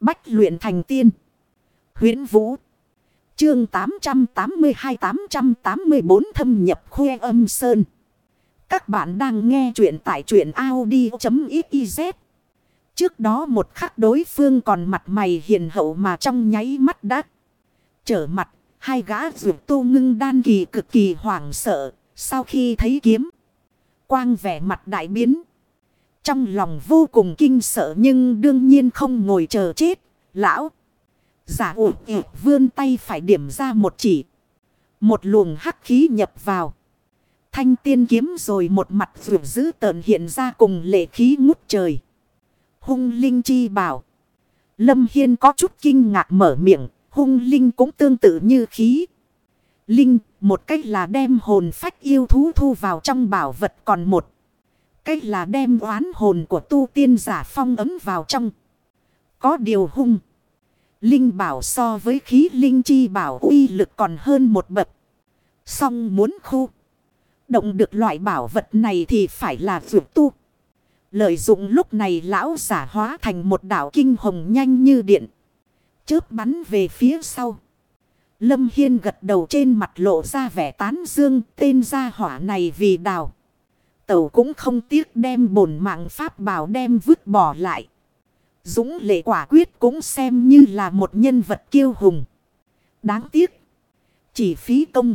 Bách luyện thành tiên. huyễn Vũ. Chương 882-884 thâm nhập khuê âm sơn. Các bạn đang nghe truyện tại truyện Audi.xyz. Trước đó một khắc đối phương còn mặt mày hiền hậu mà trong nháy mắt đã trở mặt. Hai gã rượu tu ngưng đan kỳ cực kỳ hoảng sợ. Sau khi thấy kiếm. Quang vẻ mặt đại biến. Trong lòng vô cùng kinh sợ nhưng đương nhiên không ngồi chờ chết. Lão. Giả ủ vươn tay phải điểm ra một chỉ. Một luồng hắc khí nhập vào. Thanh tiên kiếm rồi một mặt vừa giữ tợn hiện ra cùng lệ khí ngút trời. Hung Linh chi bảo. Lâm Hiên có chút kinh ngạc mở miệng. Hung Linh cũng tương tự như khí. Linh, một cách là đem hồn phách yêu thú thu vào trong bảo vật còn một. Cách là đem oán hồn của tu tiên giả phong ấm vào trong. Có điều hung. Linh bảo so với khí linh chi bảo uy lực còn hơn một bậc. Song muốn khu. Động được loại bảo vật này thì phải là vượt tu. Lợi dụng lúc này lão giả hóa thành một đảo kinh hồng nhanh như điện. Chớp bắn về phía sau. Lâm Hiên gật đầu trên mặt lộ ra vẻ tán dương, tên gia hỏa này vì đào. Tẩu cũng không tiếc đem bổn mạng pháp bảo đem vứt bỏ lại. Dũng lệ quả quyết cũng xem như là một nhân vật kiêu hùng. Đáng tiếc. Chỉ phí công.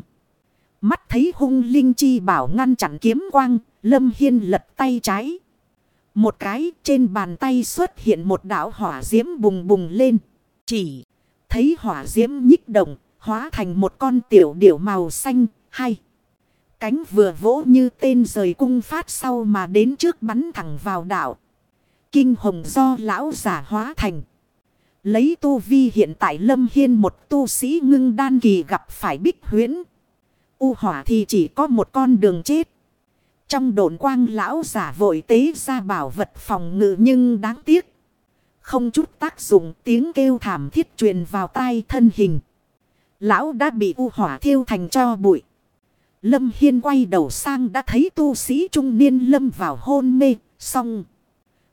Mắt thấy hung linh chi bảo ngăn chặn kiếm quang. Lâm Hiên lật tay trái. Một cái trên bàn tay xuất hiện một đảo hỏa diễm bùng bùng lên. Chỉ thấy hỏa diễm nhích động. Hóa thành một con tiểu điểu màu xanh. Hay. Cánh vừa vỗ như tên rời cung phát sau mà đến trước bắn thẳng vào đảo kinh hồng do lão giả hóa thành. Lấy tu vi hiện tại lâm hiên một tu sĩ ngưng đan kỳ gặp phải bích huyễn. U hỏa thì chỉ có một con đường chết. Trong đồn quang lão giả vội tế ra bảo vật phòng ngự nhưng đáng tiếc. Không chút tác dụng, tiếng kêu thảm thiết truyền vào tai thân hình. Lão đã bị u hỏa thiêu thành cho bụi. Lâm Hiên quay đầu sang đã thấy tu sĩ trung niên lâm vào hôn mê, xong.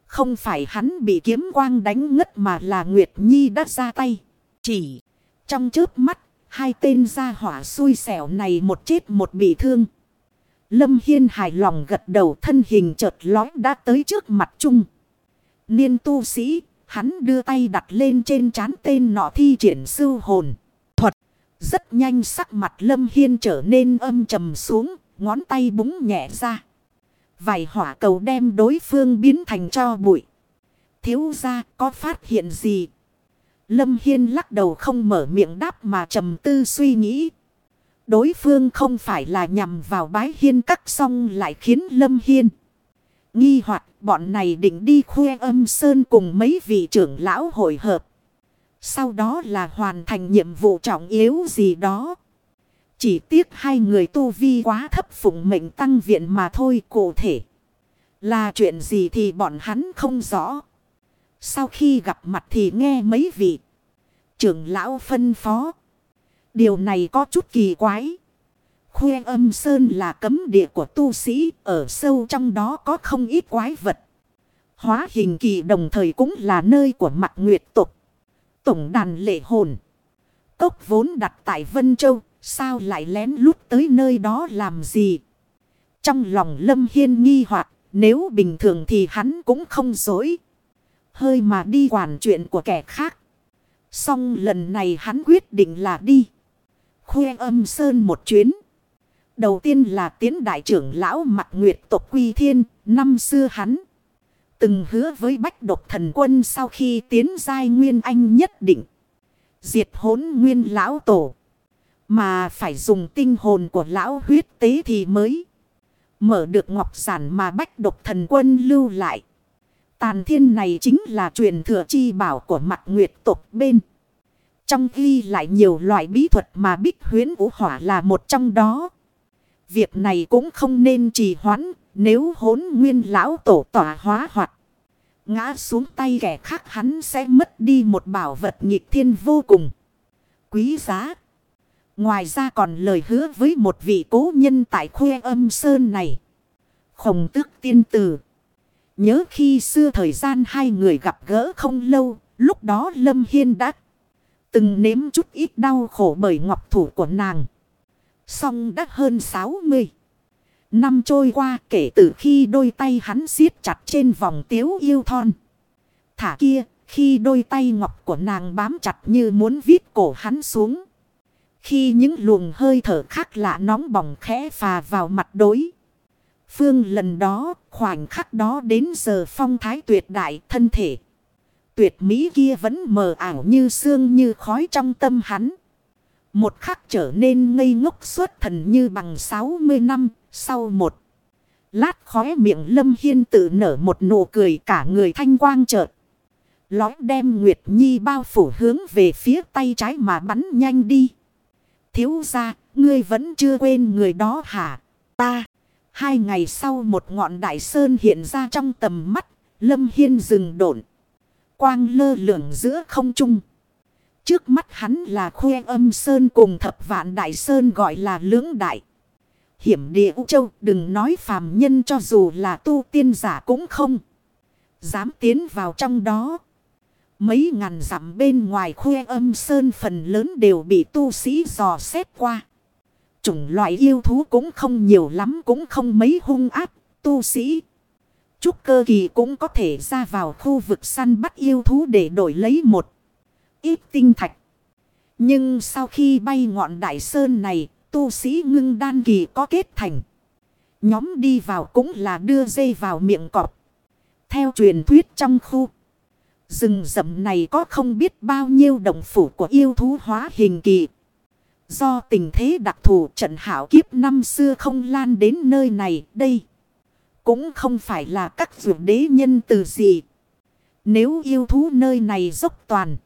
Không phải hắn bị kiếm quang đánh ngất mà là Nguyệt Nhi đã ra tay. Chỉ trong chớp mắt, hai tên gia hỏa xui xẻo này một chết một bị thương. Lâm Hiên hài lòng gật đầu thân hình chợt lói đã tới trước mặt chung. Niên tu sĩ, hắn đưa tay đặt lên trên trán tên nọ thi triển sư hồn. Rất nhanh sắc mặt Lâm Hiên trở nên âm trầm xuống, ngón tay búng nhẹ ra. Vài hỏa cầu đem đối phương biến thành cho bụi. Thiếu ra có phát hiện gì? Lâm Hiên lắc đầu không mở miệng đáp mà trầm tư suy nghĩ. Đối phương không phải là nhằm vào bái hiên cắt xong lại khiến Lâm Hiên. Nghi hoặc bọn này định đi khuê âm sơn cùng mấy vị trưởng lão hội hợp. Sau đó là hoàn thành nhiệm vụ trọng yếu gì đó. Chỉ tiếc hai người tu vi quá thấp phụng mệnh tăng viện mà thôi cụ thể. Là chuyện gì thì bọn hắn không rõ. Sau khi gặp mặt thì nghe mấy vị trưởng lão phân phó. Điều này có chút kỳ quái. Khuê âm sơn là cấm địa của tu sĩ, ở sâu trong đó có không ít quái vật. Hóa hình kỳ đồng thời cũng là nơi của mặt nguyệt tục. Tổng đàn lệ hồn. Cốc vốn đặt tại Vân Châu, Sao lại lén lút tới nơi đó làm gì? Trong lòng Lâm Hiên nghi hoặc nếu bình thường thì hắn cũng không dối. Hơi mà đi quản chuyện của kẻ khác. Xong lần này hắn quyết định là đi. Khuê âm sơn một chuyến. Đầu tiên là tiến đại trưởng lão mặt nguyệt tộc quy thiên. Năm xưa hắn. Từng hứa với bách độc thần quân sau khi tiến giai nguyên anh nhất định. Diệt hốn nguyên lão tổ. Mà phải dùng tinh hồn của lão huyết tế thì mới mở được ngọc giản mà bách độc thần quân lưu lại. Tàn thiên này chính là truyền thừa chi bảo của mặt nguyệt tộc bên. Trong ghi lại nhiều loại bí thuật mà bích huyến vũ hỏa là một trong đó. Việc này cũng không nên trì hoãn, nếu hốn nguyên lão tổ tỏa hóa hoặc ngã xuống tay kẻ khác hắn sẽ mất đi một bảo vật nghịch thiên vô cùng quý giá. Ngoài ra còn lời hứa với một vị cố nhân tại khuê âm sơn này. Khổng tước tiên tử. Nhớ khi xưa thời gian hai người gặp gỡ không lâu, lúc đó Lâm Hiên đã từng nếm chút ít đau khổ bởi ngọc thủ của nàng. Xong đã hơn 60. Năm trôi qua kể từ khi đôi tay hắn siết chặt trên vòng tiếu yêu thon. Thả kia, khi đôi tay ngọc của nàng bám chặt như muốn viết cổ hắn xuống. Khi những luồng hơi thở khác lạ nóng bỏng khẽ phà vào mặt đối. Phương lần đó, khoảnh khắc đó đến giờ phong thái tuyệt đại thân thể. Tuyệt mỹ kia vẫn mờ ảo như xương như khói trong tâm hắn. Một khắc trở nên ngây ngốc suốt thần như bằng 60 năm sau một. Lát khóe miệng Lâm Hiên tự nở một nụ cười cả người thanh quang chợt. Lói đem Nguyệt Nhi bao phủ hướng về phía tay trái mà bắn nhanh đi. Thiếu ra, ngươi vẫn chưa quên người đó hả? Ta. Hai ngày sau một ngọn đại sơn hiện ra trong tầm mắt. Lâm Hiên dừng độn. Quang lơ lửng giữa không trung. Trước mắt hắn là khuê âm sơn cùng thập vạn đại sơn gọi là lưỡng đại. Hiểm địa U Châu đừng nói phàm nhân cho dù là tu tiên giả cũng không. Dám tiến vào trong đó. Mấy ngàn dặm bên ngoài khuê âm sơn phần lớn đều bị tu sĩ dò xét qua. Chủng loại yêu thú cũng không nhiều lắm cũng không mấy hung áp. Tu sĩ. Trúc cơ kỳ cũng có thể ra vào khu vực săn bắt yêu thú để đổi lấy một ít tinh thạch. Nhưng sau khi bay ngọn đại sơn này, tu sĩ ngưng đan kỳ có kết thành. Nhóm đi vào cũng là đưa dây vào miệng cọp. Theo truyền thuyết trong khu. Rừng rậm này có không biết bao nhiêu động phủ của yêu thú hóa hình kỳ. Do tình thế đặc thù trận hảo kiếp năm xưa không lan đến nơi này, đây. Cũng không phải là các vượt đế nhân từ gì. Nếu yêu thú nơi này dốc toàn.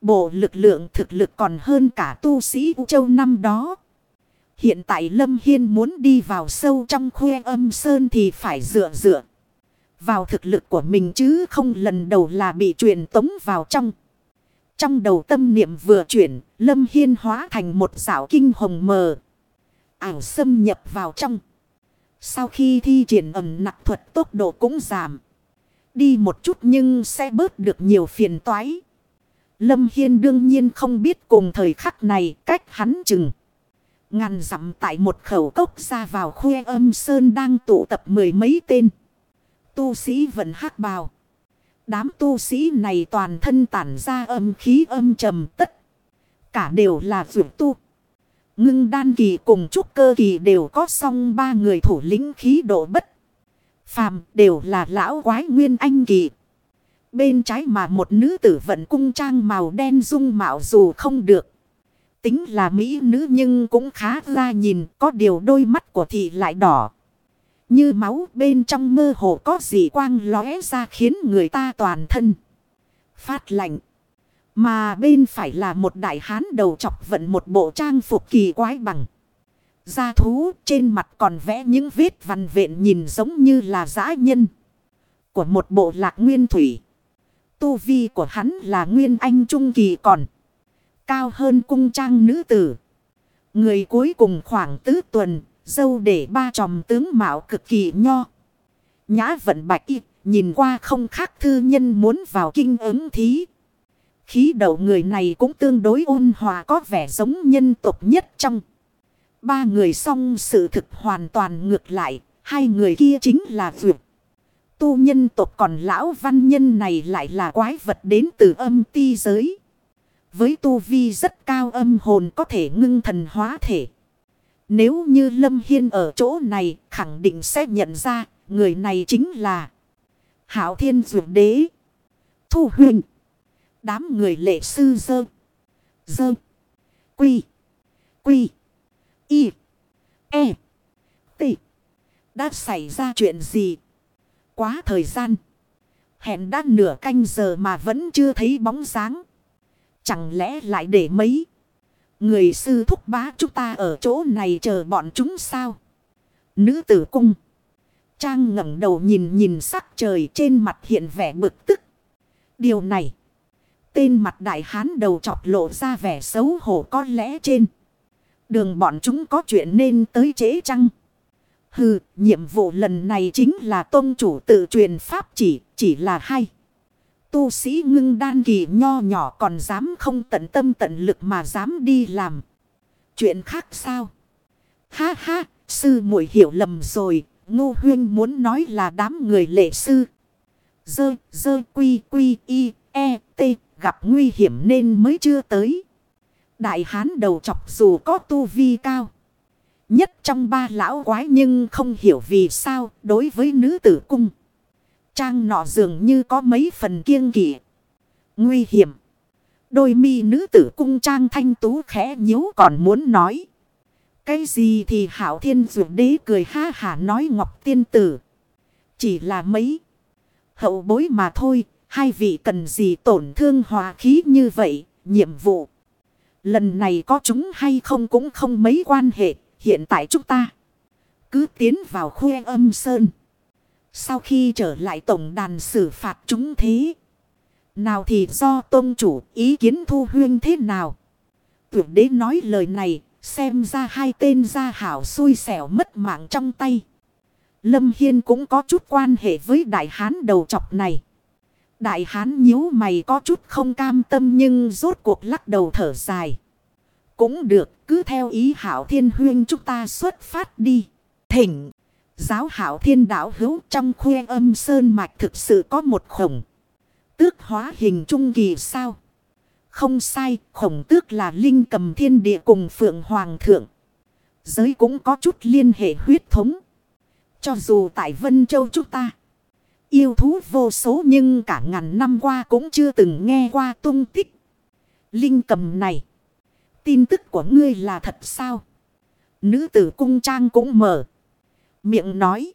Bộ lực lượng thực lực còn hơn cả tu sĩ U Châu năm đó. Hiện tại Lâm Hiên muốn đi vào sâu trong khuê âm sơn thì phải dựa dựa. Vào thực lực của mình chứ không lần đầu là bị truyền tống vào trong. Trong đầu tâm niệm vừa chuyển, Lâm Hiên hóa thành một dạo kinh hồng mờ. Ảo xâm nhập vào trong. Sau khi thi triển ẩm nặng thuật tốc độ cũng giảm. Đi một chút nhưng sẽ bớt được nhiều phiền toái. Lâm Hiên đương nhiên không biết cùng thời khắc này cách hắn chừng. Ngàn dặm tại một khẩu cốc ra vào khuê âm sơn đang tụ tập mười mấy tên. Tu sĩ vẫn hắc bào. Đám tu sĩ này toàn thân tản ra âm khí âm trầm tất. Cả đều là vượt tu. Ngưng đan kỳ cùng trúc cơ kỳ đều có song ba người thủ lĩnh khí độ bất. Phàm đều là lão quái nguyên anh kỳ. Bên trái mà một nữ tử vận cung trang màu đen dung mạo dù không được. Tính là mỹ nữ nhưng cũng khá ra nhìn, có điều đôi mắt của thị lại đỏ. Như máu bên trong mơ hồ có dị quang lóe ra khiến người ta toàn thân. Phát lạnh. Mà bên phải là một đại hán đầu chọc vận một bộ trang phục kỳ quái bằng. Da thú, trên mặt còn vẽ những vết vằn vện nhìn giống như là dã nhân. Của một bộ lạc nguyên thủy. Tu vi của hắn là nguyên anh trung kỳ còn. Cao hơn cung trang nữ tử. Người cuối cùng khoảng tứ tuần. Dâu để ba tròm tướng mạo cực kỳ nho. Nhã vận bạch y. Nhìn qua không khác thư nhân muốn vào kinh ứng thí. Khí đầu người này cũng tương đối ôn hòa, có vẻ giống nhân tộc nhất trong. Ba người song sự thực hoàn toàn ngược lại. Hai người kia chính là vượt. Tu nhân tộc còn lão văn nhân này lại là quái vật đến từ âm ti giới. Với tu vi rất cao âm hồn có thể ngưng thần hóa thể. Nếu như Lâm Hiên ở chỗ này, khẳng định sẽ nhận ra, người này chính là Hảo Thiên Dược Đế. Thu huyền. Đám người lệ sư dơ. Dơ. Quy. Quy. Y. E. T. Đã xảy ra chuyện gì? Quá thời gian. Hẹn đã nửa canh giờ mà vẫn chưa thấy bóng dáng. Chẳng lẽ lại để mấy. Người sư thúc bá chúng ta ở chỗ này chờ bọn chúng sao? Nữ tử cung. Trang ngẩng đầu nhìn nhìn sắc trời trên mặt hiện vẻ bực tức. Điều này. Tên mặt đại hán đầu chọc lộ ra vẻ xấu hổ có lẽ trên. Đường bọn chúng có chuyện nên tới chế chăng? Hừ, nhiệm vụ lần này chính là tôn chủ tự truyền pháp chỉ, chỉ là hay tu sĩ ngưng đan kỳ nho nhỏ còn dám không tận tâm tận lực mà dám đi làm. Chuyện khác sao? Ha ha, sư muội hiểu lầm rồi, Ngô Huyên muốn nói là đám người lệ sư. Dơ, dơ, quy, quy, y, e, t, gặp nguy hiểm nên mới chưa tới. Đại hán đầu chọc dù có tu vi cao. Nhất trong ba lão quái nhưng không hiểu vì sao đối với nữ tử cung. Trang nọ dường như có mấy phần kiêng kỵ. Nguy hiểm. Đôi mi nữ tử cung trang thanh tú khẽ nhíu còn muốn nói. Cái gì thì hảo thiên dụ đế cười ha hả nói ngọc tiên tử. Chỉ là mấy hậu bối mà thôi. Hai vị cần gì tổn thương hòa khí như vậy. Nhiệm vụ. Lần này có chúng hay không cũng không mấy quan hệ. Hiện tại chúng ta cứ tiến vào khuê âm sơn. Sau khi trở lại tổng đàn xử phạt chúng thế. Nào thì do tôn chủ ý kiến thu huyên thế nào. Tuyệt đế nói lời này Xem ra hai tên gia hảo xui xẻo mất mạng trong tay. Lâm Hiên cũng có chút quan hệ với đại hán đầu chọc này. Đại hán nhíu mày có chút không cam tâm nhưng rốt cuộc lắc đầu thở dài. Cũng được, cứ theo ý hảo thiên huyên chúng ta xuất phát đi. Thỉnh, giáo hảo thiên đạo hữu trong khuê âm sơn mạch thực sự có một khổng. Tước hóa hình trung kỳ sao? Không sai, khổng tước là linh cầm thiên địa cùng phượng hoàng thượng. Giới cũng có chút liên hệ huyết thống. Cho dù tại Vân Châu chúng ta yêu thú vô số nhưng cả ngàn năm qua cũng chưa từng nghe qua tung tích. Linh cầm này, tin tức của ngươi là thật sao? Nữ tử cung trang cũng mở. Miệng nói.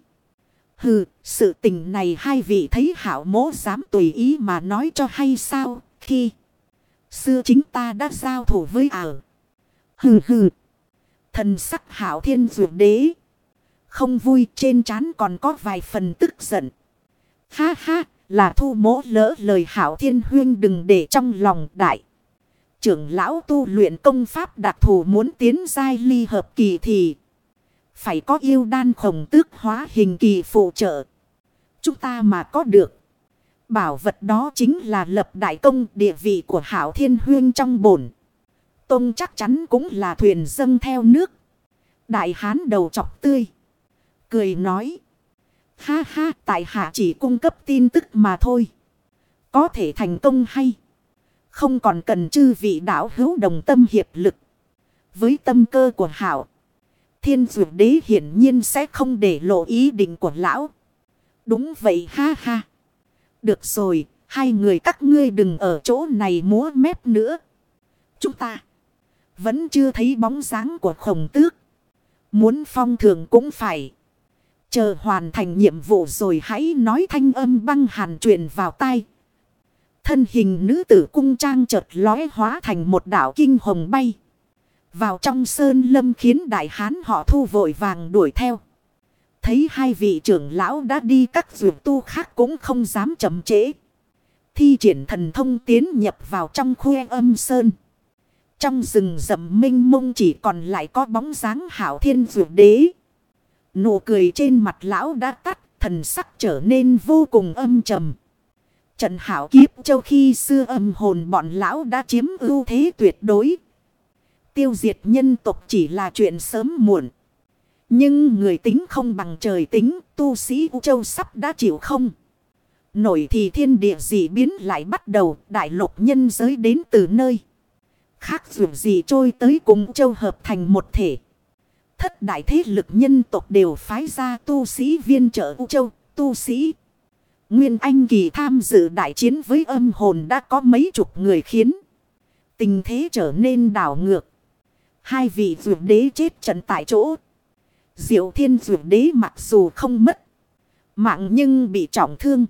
Hừ, sự tình này hai vị thấy hảo mố dám tùy ý mà nói cho hay sao? Khi Xưa chính ta đã giao thủ với ảo. Hừ hừ. Thần sắc hảo thiên dụ đế. Không vui trên trán còn có vài phần tức giận. Ha ha là thu mỗ lỡ lời hảo thiên huyên đừng để trong lòng đại. Trưởng lão tu luyện công pháp đặc thù muốn tiến giai ly hợp kỳ thì. Phải có yêu đan khổng tước hóa hình kỳ phụ trợ. Chúng ta mà có được. Bảo vật đó chính là lập đại công địa vị của Hảo Thiên Huyên trong bổn. Tông chắc chắn cũng là thuyền dâng theo nước. Đại hán đầu chọc tươi. Cười nói. Ha ha, tại hạ chỉ cung cấp tin tức mà thôi. Có thể thành công hay. Không còn cần chư vị đảo hữu đồng tâm hiệp lực. Với tâm cơ của Hảo. Thiên dụ đế hiển nhiên sẽ không để lộ ý định của lão. Đúng vậy ha ha. Được rồi, hai người các ngươi đừng ở chỗ này múa mép nữa. Chúng ta vẫn chưa thấy bóng dáng của khổng tước. Muốn phong thường cũng phải. Chờ hoàn thành nhiệm vụ rồi hãy nói thanh âm băng hàn truyền vào tai. Thân hình nữ tử cung trang chợt lói hóa thành một đảo kinh hồng bay. Vào trong sơn lâm khiến đại hán họ thu vội vàng đuổi theo. Thấy hai vị trưởng lão đã đi các dược tu khác cũng không dám chậm trễ. Thi triển thần thông tiến nhập vào trong khuê âm sơn. Trong rừng rậm minh mông chỉ còn lại có bóng dáng hảo thiên dược đế. Nụ cười trên mặt lão đã tắt, thần sắc trở nên vô cùng âm trầm. Trận hảo kiếp châu khi xưa âm hồn bọn lão đã chiếm ưu thế tuyệt đối. Tiêu diệt nhân tộc chỉ là chuyện sớm muộn. Nhưng người tính không bằng trời tính, tu sĩ U Châu sắp đã chịu không. Nổi thì thiên địa dị biến lại bắt đầu, đại lục nhân giới đến từ nơi. Khác dù gì trôi tới cùng Châu hợp thành một thể. Thất đại thế lực nhân tộc đều phái ra tu sĩ viên trợ U Châu, tu sĩ. Nguyên Anh Kỳ tham dự đại chiến với âm hồn đã có mấy chục người khiến tình thế trở nên đảo ngược. Hai vị vượt đế chết trận tại chỗ. Diệu thiên dụ đế mặc dù không mất. Mạng nhưng bị trọng thương.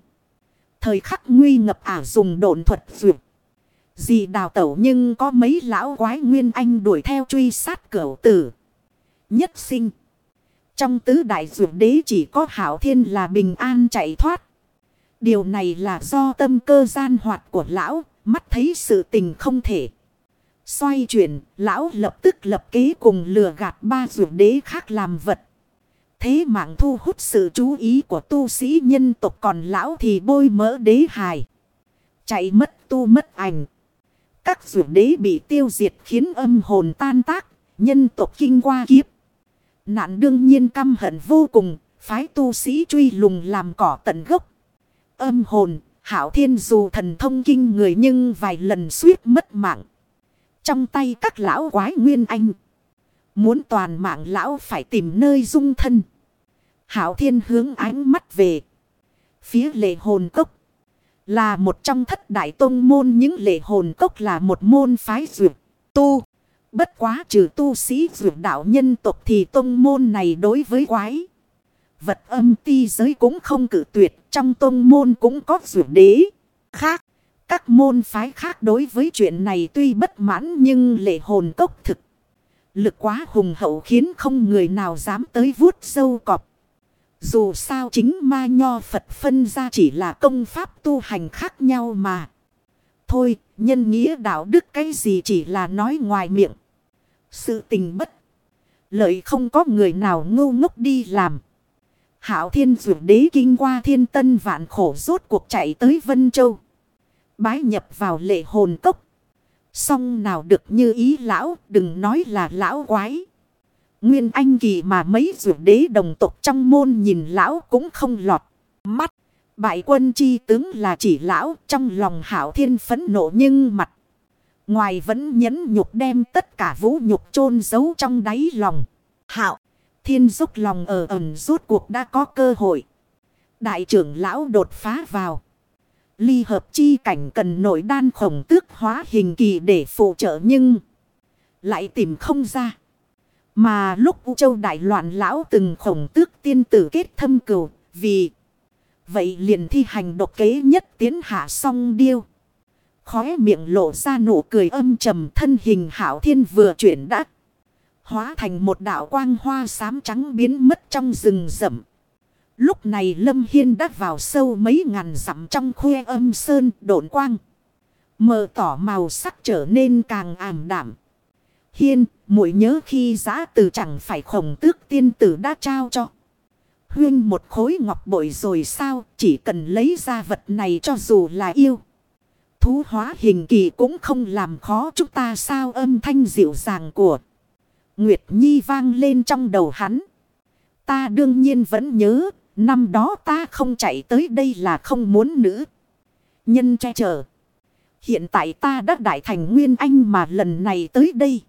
Thời khắc nguy ngập ả dùng độn thuật dụ. Dì đào tẩu nhưng có mấy lão quái nguyên anh đuổi theo truy sát cửu tử. Nhất sinh. Trong tứ đại dụ đế chỉ có hảo thiên là bình an chạy thoát. Điều này là do tâm cơ gian hoạt của lão, mắt thấy sự tình không thể. Xoay chuyển, lão lập tức lập kế cùng lừa gạt ba dụ đế khác làm vật. Thế mạng thu hút sự chú ý của tu sĩ nhân tộc còn lão thì bôi mỡ đế hài. Chạy mất tu mất ảnh. Các rượu đế bị tiêu diệt khiến âm hồn tan tác, nhân tộc kinh qua kiếp. Nạn đương nhiên căm hận vô cùng, phái tu sĩ truy lùng làm cỏ tận gốc. Âm hồn, hảo thiên dù thần thông kinh người nhưng vài lần suýt mất mạng. Trong tay các lão quái nguyên anh. Muốn toàn mạng lão phải tìm nơi dung thân. Hảo thiên hướng ánh mắt về. Phía lệ hồn cốc. Là một trong thất đại tôn môn, những lệ hồn cốc là một môn phái dược tu. Bất quá trừ tu sĩ dược đạo nhân tộc thì tôn môn này đối với quái. Vật âm ti giới cũng không cử tuyệt. Trong tôn môn cũng có dược đế. Khác. Các môn phái khác đối với chuyện này tuy bất mãn nhưng lệ hồn cốc thực. Lực quá hùng hậu khiến không người nào dám tới vuốt sâu cọp. Dù sao chính ma nho Phật phân ra chỉ là công pháp tu hành khác nhau mà. Thôi, nhân nghĩa đạo đức cái gì chỉ là nói ngoài miệng. Sự tình bất. Lợi không có người nào ngu ngốc đi làm. Hảo thiên dụ đế kinh qua thiên tân vạn khổ rốt cuộc chạy tới Vân Châu. Bái nhập vào lệ hồn cốc. Xong nào được như ý lão, đừng nói là lão quái. Nguyên anh kỳ mà mấy rượu đế đồng tộc trong môn nhìn lão cũng không lọt. Mắt, bại quân chi tướng là chỉ lão trong lòng hảo thiên phấn nộ nhưng mặt. Ngoài vẫn nhấn nhục đem tất cả vũ nhục chôn giấu trong đáy lòng. Hảo, thiên giúp lòng ở ẩn rút cuộc đã có cơ hội. Đại trưởng lão đột phá vào. Ly hợp chi cảnh cần nội đan khổng tước hóa hình kỳ để phụ trợ nhưng lại tìm không ra. Mà lúc U Châu đại loạn lão từng khổng tước tiên tử kết thâm cừu, vì vậy liền thi hành độc kế nhất tiến hạ song điêu. Khóe miệng lộ ra nụ cười âm trầm thân hình hảo thiên vừa chuyển đắc. Hóa thành một đạo quang hoa xám trắng biến mất trong rừng rậm. Lúc này Lâm Hiên đã vào sâu mấy ngàn dặm trong khuê âm sơn độn quang. Mờ tỏ màu sắc trở nên càng ảm đạm. Hiên, muội nhớ khi giá từ chẳng phải khổng tước tiên tử đã trao cho. Huyên một khối ngọc bội rồi sao, chỉ cần lấy ra vật này cho dù là yêu. Thú hóa hình kỳ cũng không làm khó chúng ta sao âm thanh dịu dàng của. Nguyệt Nhi vang lên trong đầu hắn. Ta đương nhiên vẫn nhớ, năm đó ta không chạy tới đây là không muốn nữa. Nhân che chở. Hiện tại ta đã đại thành nguyên anh mà lần này tới đây.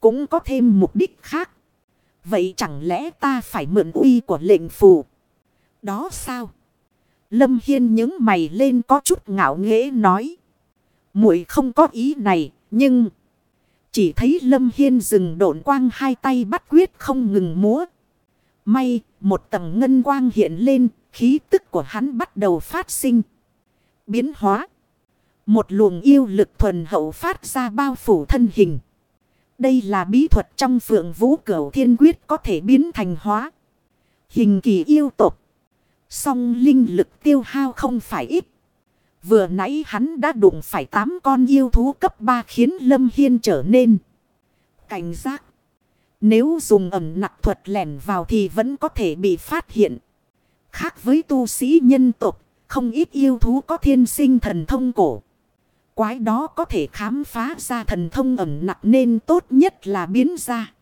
Cũng có thêm mục đích khác. Vậy chẳng lẽ ta phải mượn uy của lệnh phù? Đó sao? Lâm Hiên những mày lên có chút ngạo nghễ nói. muội không có ý này, nhưng... Chỉ thấy Lâm Hiên dừng độn quang hai tay bắt quyết không ngừng múa. May, một tầng ngân quang hiện lên, khí tức của hắn bắt đầu phát sinh. Biến hóa. Một luồng yêu lực thuần hậu phát ra bao phủ thân hình. Đây là bí thuật trong phượng vũ cửu thiên quyết có thể biến thành hóa. Hình kỳ yêu tộc. Song linh lực tiêu hao không phải ít. Vừa nãy hắn đã đụng phải tám con yêu thú cấp 3 khiến Lâm Hiên trở nên cảnh giác. Nếu dùng ẩm nặc thuật lẻn vào thì vẫn có thể bị phát hiện. Khác với tu sĩ nhân tục, không ít yêu thú có thiên sinh thần thông cổ. Quái đó có thể khám phá ra thần thông ẩm nặc nên tốt nhất là biến ra.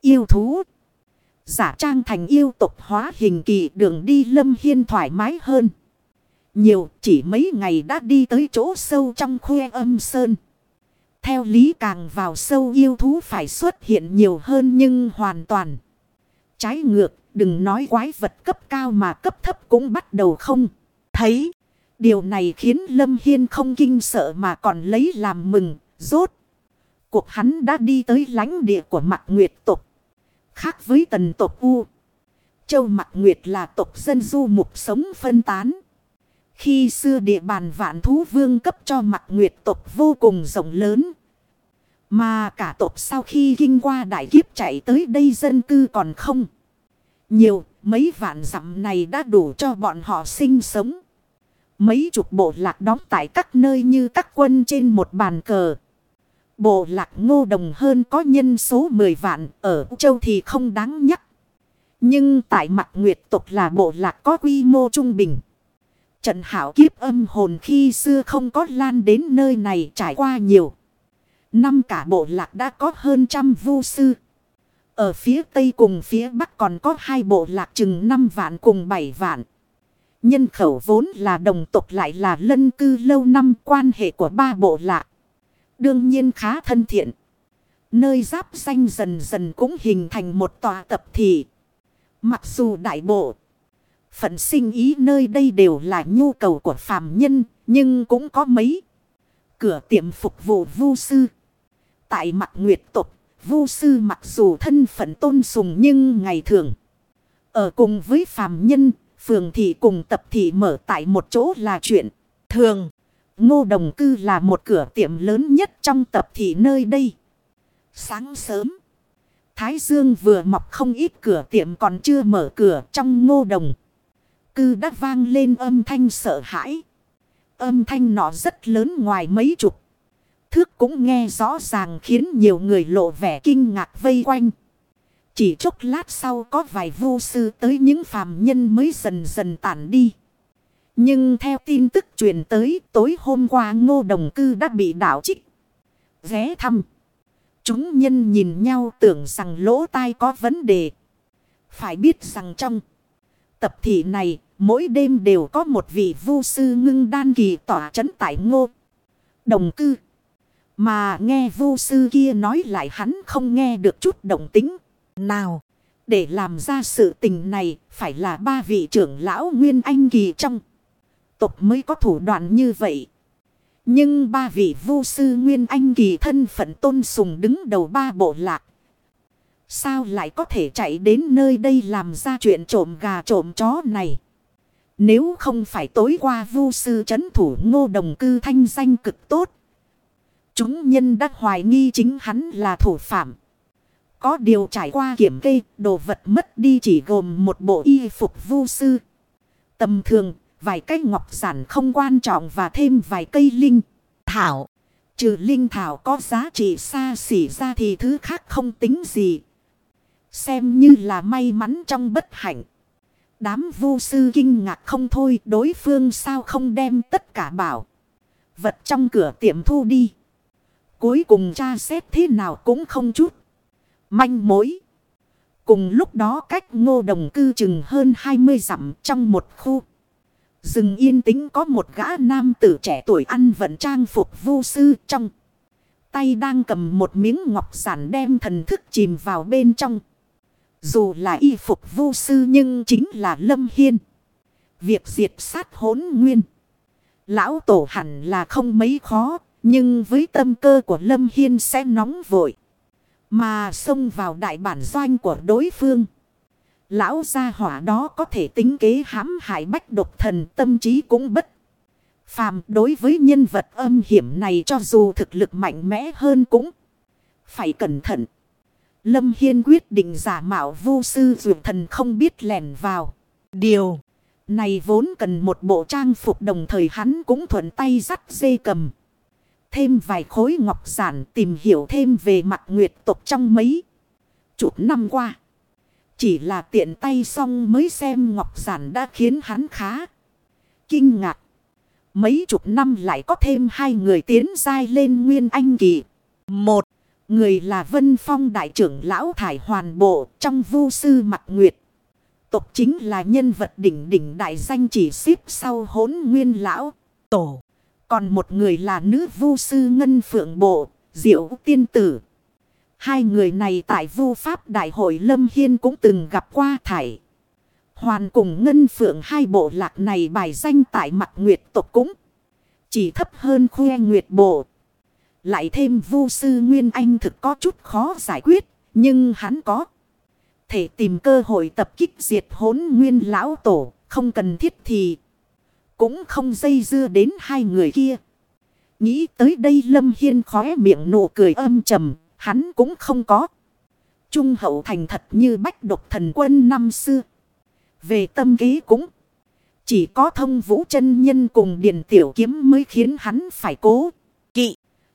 Yêu thú. Giả trang thành yêu tục hóa hình kỳ đường đi lâm hiên thoải mái hơn. Nhiều chỉ mấy ngày đã đi tới chỗ sâu trong khuê âm sơn. Theo lý càng vào sâu yêu thú phải xuất hiện nhiều hơn nhưng hoàn toàn. Trái ngược, đừng nói quái vật cấp cao mà cấp thấp cũng bắt đầu không. Thấy, điều này khiến Lâm Hiên không kinh sợ mà còn lấy làm mừng, rốt. Cuộc hắn đã đi tới lãnh địa của mặt nguyệt tục. Khác với tần tộc U. Châu mặt nguyệt là tộc dân du mục sống phân tán. Khi xưa địa bàn vạn thú vương cấp cho mặt nguyệt tộc vô cùng rộng lớn. Mà cả tộc sau khi kinh qua đại kiếp chạy tới đây dân cư còn không. Nhiều, mấy vạn dặm này đã đủ cho bọn họ sinh sống. Mấy chục bộ lạc đóng tại các nơi như các quân trên một bàn cờ. Bộ lạc ngô đồng hơn có nhân số 10 vạn, ở châu thì không đáng nhắc. Nhưng tại mặt nguyệt tộc là bộ lạc có quy mô trung bình. Trận hảo kiếp âm hồn khi xưa không có lan đến nơi này trải qua nhiều. Năm cả bộ lạc đã có hơn trăm vu sư. Ở phía tây cùng phía bắc còn có hai bộ lạc chừng 5 vạn cùng 7 vạn. Nhân khẩu vốn là đồng tộc lại là lân cư lâu năm quan hệ của ba bộ lạc. Đương nhiên khá thân thiện. Nơi giáp danh dần dần cũng hình thành một tòa tập thị. Mặc dù đại bộ. Phận sinh ý nơi đây đều là nhu cầu của phàm nhân. Nhưng cũng có mấy. Cửa tiệm phục vụ vu sư. Tại mặt nguyệt tục. Vu sư mặc dù thân phận tôn sùng nhưng ngày thường. Ở cùng với phàm nhân. Phường thị cùng tập thị mở tại một chỗ là chuyện thường. Ngô Đồng Cư là một cửa tiệm lớn nhất trong tập thị nơi đây. Sáng sớm. Thái Dương vừa mọc không ít cửa tiệm còn chưa mở cửa trong ngô đồng. Cư đã vang lên âm thanh sợ hãi. Âm thanh nó rất lớn ngoài mấy chục. Thước cũng nghe rõ ràng khiến nhiều người lộ vẻ kinh ngạc vây quanh. Chỉ chốc lát sau có vài vô sư tới những phàm nhân mới dần dần tản đi. Nhưng theo tin tức truyền tới, tối hôm qua ngô đồng cư đã bị đảo trích. Ghé thăm. Chúng nhân nhìn nhau tưởng rằng lỗ tai có vấn đề. Phải biết rằng trong tập thị này, mỗi đêm đều có một vị vu sư ngưng đan kỳ tỏa chấn tại ngô. Đồng cư. Mà nghe vu sư kia nói lại hắn không nghe được chút động tính. Nào, để làm ra sự tình này phải là ba vị trưởng lão Nguyên Anh kỳ trong. Tục mới có thủ đoạn như vậy. Nhưng ba vị vu sư Nguyên Anh kỳ thân phận tôn sùng đứng đầu ba bộ lạc. Sao lại có thể chạy đến nơi đây làm ra chuyện trộm gà trộm chó này? Nếu không phải tối qua vu sư chấn thủ ngô đồng cư thanh danh cực tốt. Chúng nhân đã hoài nghi chính hắn là thủ phạm. Có điều trải qua kiểm kê, đồ vật mất đi chỉ gồm một bộ y phục vu sư. Tầm thường, vài cái ngọc giản không quan trọng và thêm vài cây linh. Thảo, trừ linh thảo có giá trị xa xỉ ra thì thứ khác không tính gì. Xem như là may mắn trong bất hạnh. Đám Vu sư kinh ngạc không thôi, đối phương sao không đem tất cả bảo. Vật trong cửa tiệm thu đi. Cuối cùng tra xét thế nào cũng không chút. Manh mối. Cùng lúc đó cách ngô đồng cư chừng hơn 20 dặm trong một khu. Rừng yên tĩnh có một gã nam tử trẻ tuổi ăn vận trang phục Vu sư trong. Tay đang cầm một miếng ngọc giản đem thần thức chìm vào bên trong. Dù là y phục vô sư nhưng chính là Lâm Hiên. Việc diệt sát hốn nguyên. Lão tổ hẳn là không mấy khó. Nhưng với tâm cơ của Lâm Hiên sẽ nóng vội. Mà xông vào đại bản doanh của đối phương. Lão gia hỏa đó có thể tính kế hãm hại bách độc thần, tâm trí cũng bất. Phàm đối với nhân vật âm hiểm này cho dù thực lực mạnh mẽ hơn cũng phải cẩn thận. Lâm Hiên quyết định giả mạo vô sư dù thần không biết lẻn vào. Điều này vốn cần một bộ trang phục đồng thời hắn cũng thuận tay dắt dây cầm. Thêm vài khối ngọc giản tìm hiểu thêm về mặt nguyệt tục trong mấy chục năm qua. Chỉ là tiện tay xong mới xem ngọc giản đã khiến hắn khá kinh ngạc. Mấy chục năm lại có thêm hai người tiến dai lên nguyên anh kỳ. Một người là Vân Phong đại trưởng lão thải hoàn bộ trong vu sư mặt nguyệt. tộc chính là nhân vật đỉnh đỉnh đại danh chỉ xếp sau hốn nguyên lão tổ. Còn một người là nữ vu sư ngân phượng bộ, diệu tiên tử. Hai người này tại vu pháp đại hội Lâm Hiên cũng từng gặp qua thải. Hoàn cùng ngân phượng hai bộ lạc này bài danh tại mặt nguyệt tộc cũng. Chỉ thấp hơn khuê nguyệt bộ. Lại thêm vu sư Nguyên Anh thực có chút khó giải quyết. Nhưng hắn có. Thể tìm cơ hội tập kích diệt hốn nguyên lão tổ. Không cần thiết thì. Cũng không dây dưa đến hai người kia. Nghĩ tới đây Lâm Hiên khóe miệng nụ cười âm trầm, hắn cũng không có. Trung hậu thành thật như bách độc thần quân năm xưa. Về tâm kế cũng. Chỉ có thông vũ chân nhân cùng điện tiểu kiếm mới khiến hắn phải cố.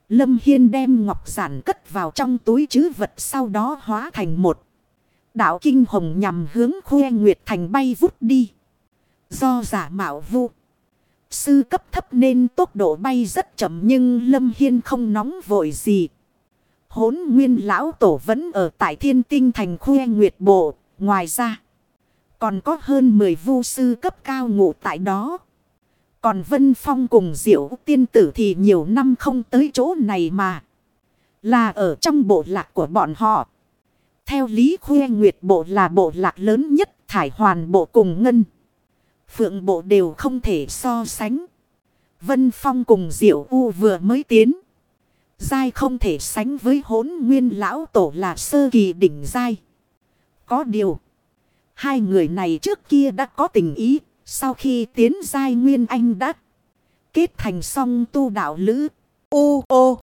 Lâm Hiên đem ngọc giản cất vào trong túi chứ vật sau đó hóa thành một. Đạo kinh hồng nhằm hướng khuê nguyệt thành bay vút đi. Do giả mạo vu. Sư cấp thấp nên tốc độ bay rất chậm nhưng Lâm Hiên không nóng vội gì. Hốn nguyên lão tổ vẫn ở tại thiên tinh thành khuê nguyệt bộ. Ngoài ra, còn có hơn 10 vu sư cấp cao ngủ tại đó. Còn Vân Phong cùng Diệu tiên tử thì nhiều năm không tới chỗ này mà. Là ở trong bộ lạc của bọn họ. Theo lý khuê nguyệt, bộ là bộ lạc lớn nhất, thải hoàn bộ cùng ngân. Phượng bộ đều không thể so sánh. Vân Phong cùng Diệu U vừa mới tiến. Giai không thể sánh với hốn nguyên lão tổ là sơ kỳ đỉnh giai. Có điều. Hai người này trước kia đã có tình ý. Sau khi tiến giai nguyên anh đã kết thành song tu đạo lữ. Ô ô.